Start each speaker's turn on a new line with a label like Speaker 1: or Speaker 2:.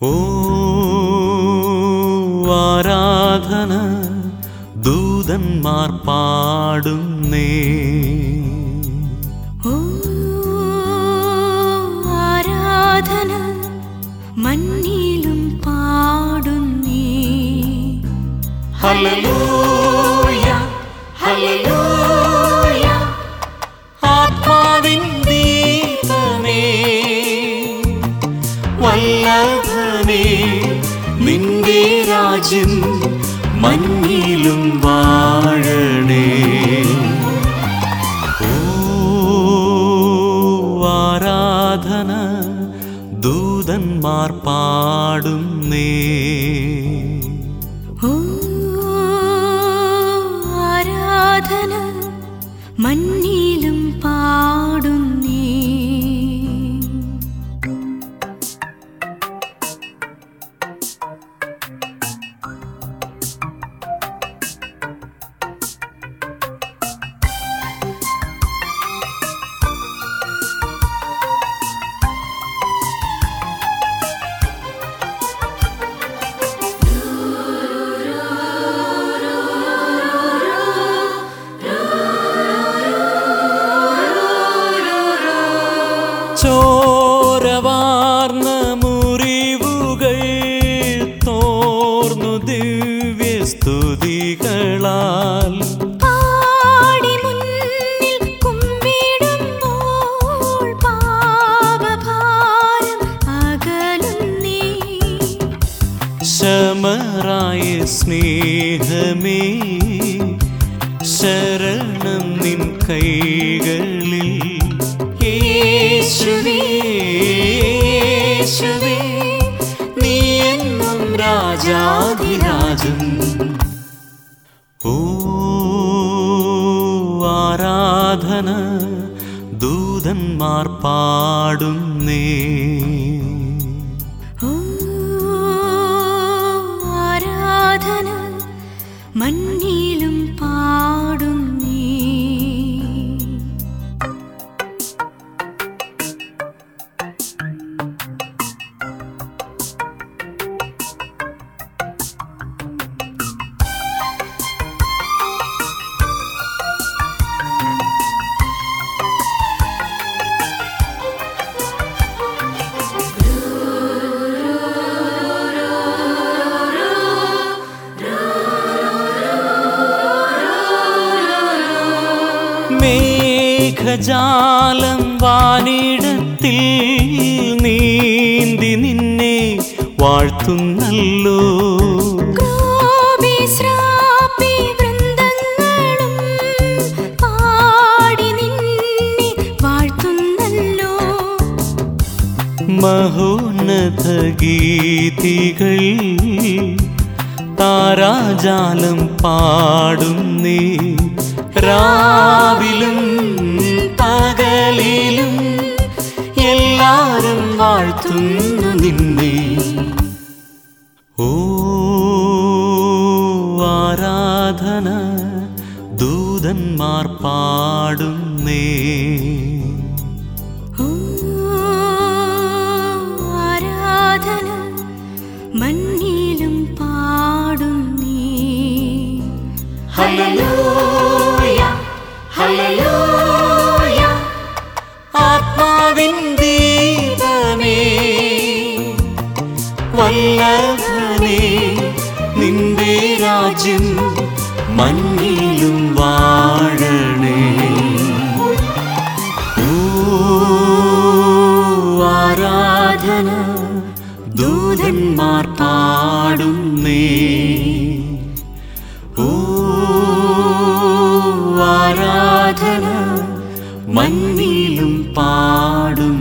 Speaker 1: ഓ ആരാധന ദൂതന്മാർ പാടുന്നേ.
Speaker 2: ആരാധന മഞ്ഞിലും പാടുന്നേ.
Speaker 1: ഹല്ലേലൂയ ഹല്ലേലൂയ ആത്മാവിൻ ദീപമേ. വല്ലഭനേ നിന്റെ രാജ്യം മഞ്ഞിലും വാഴണേ. ആരാധന ദൂതന്മാർ പാടുന്നേ.
Speaker 2: ഓ ആരാധന മണ്ണിലും
Speaker 1: ചോരവാർന്ന മുറിവുകൾ തോർന്നു ദിവ്യസ്തുതികളാൽ ശമറായ സ്നേഹമേ ശരണം നിൻ കൈകളിൽ ആരാധന ദൂതന്മാർ പാടുന്നേ. മേഘജാലം വാനിടത്തിൽ നീന്തി നിന്നെ വാഴ്ത്തുന്നല്ലോ. മഹോന്നത ഗീതികൾ താരാജാലം പാടുന്നേ. രാവിലും വാഴ്ത്തുന്നു നിന്നെ. ഓ ആരാധന ദൂതന്മാർ പാടുന്നേ.
Speaker 2: ആരാധന മണ്ണിലും പാടുന്നേ.
Speaker 1: ഹല്ലേലൂയ. രാജ്യം മഞ്ഞിലും വാഴണേ. ആരാധന ദൂതന്മാർ പാടുന്നേ. ആരാധന മഞ്ഞിലും പാടും